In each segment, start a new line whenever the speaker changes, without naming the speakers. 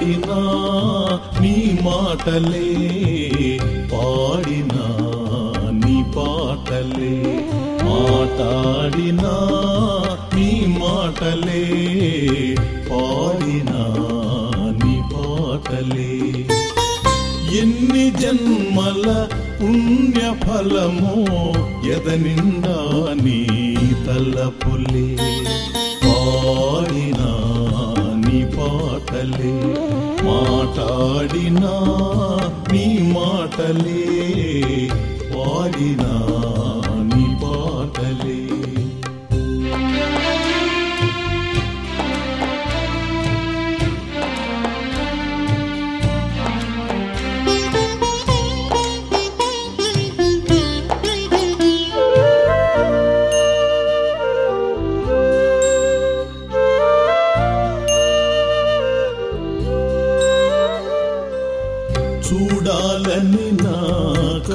పాడినా నీ మాటలే పాడినా నీ పాటలే మాట్లాడినా నీ మాటలే పాడినా నీ పాటలే. ఎన్ని జన్మల పుణ్య ఫలమో ఎదనిండా నీ తలపులే. పాడినా పాటలే మాట్లాడినా నీ మాటలే పాడినా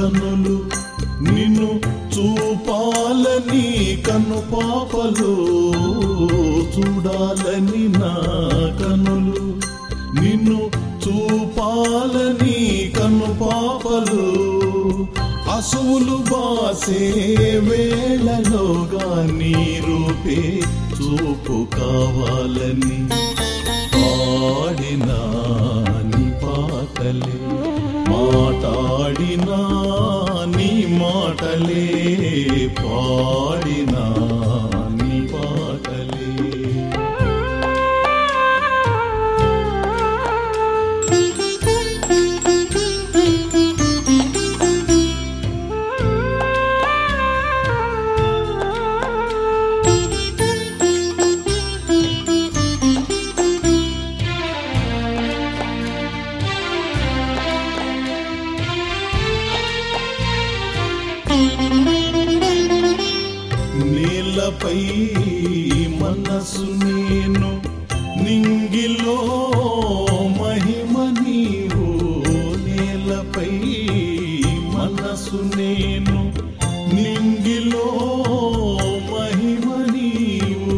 కనులు నిన్ను చూపాలని కన్ను పాపలు చూడాలని నా కనులు. నిన్ను చూపాలని కన్ను పాపలు అసువులు బాసే వేళలోగా నీ రూపే చూపు కావాలని. పాడినా నీ పాటలే మాట్లాడినా నీ మాటలే పాడినా. మనసు నేను నింగిలో మహిమ నీవు నేలపై మనసు నేను. నింగిలో మహిమ నీవు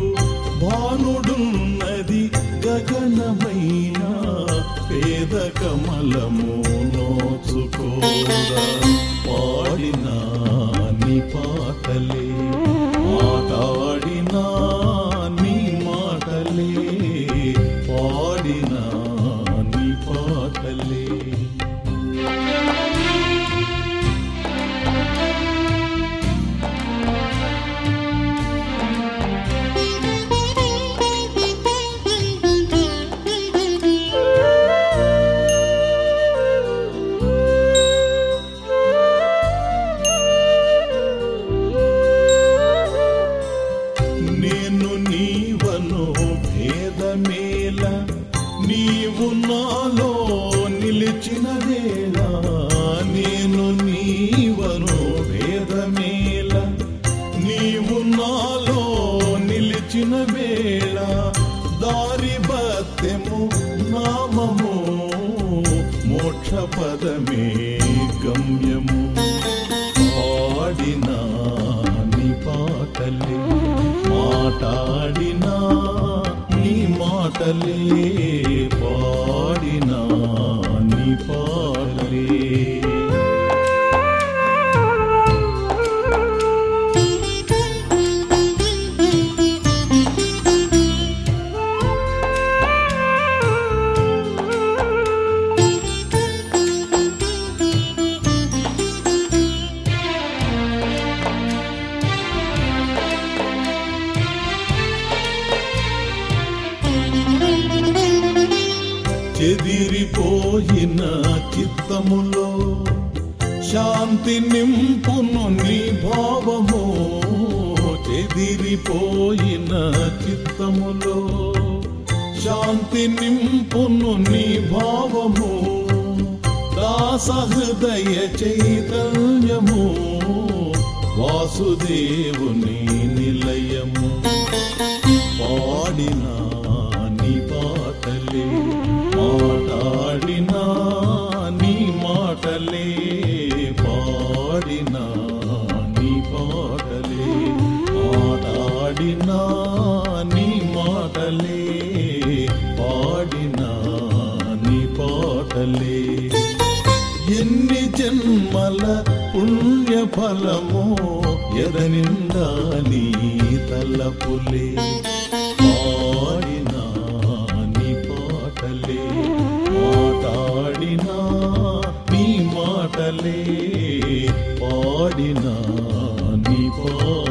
భానుడున్నది గగనమైన పేద కమలము నోచుకోరా. పాడినా నీ పాటలే నామము మోక్ష పదమే గమ్యము. పాడినా నీ పాటలే మాటాడినా నీ మాటలే పాడినా చెదిరిపోయిన చిత్తములో శాంతి నింపును నీ భావము. చెదిరిపోయిన చిత్తములో శాంతి నింపును నీ భావము. దాసహృదయ చైతన్యము. వాసుదేవుని నిలయము. పాడినా నీ పాటలే. మాట్లాడినా నీ మాటలే పాడినా నీ పాటలే మాట్లాడినా నీ మాటలే పాడినా నీ పాటలే. ఎన్ని జన్మల పుణ్యఫలమో ఎదనిందా నీ పాడినా నీ పా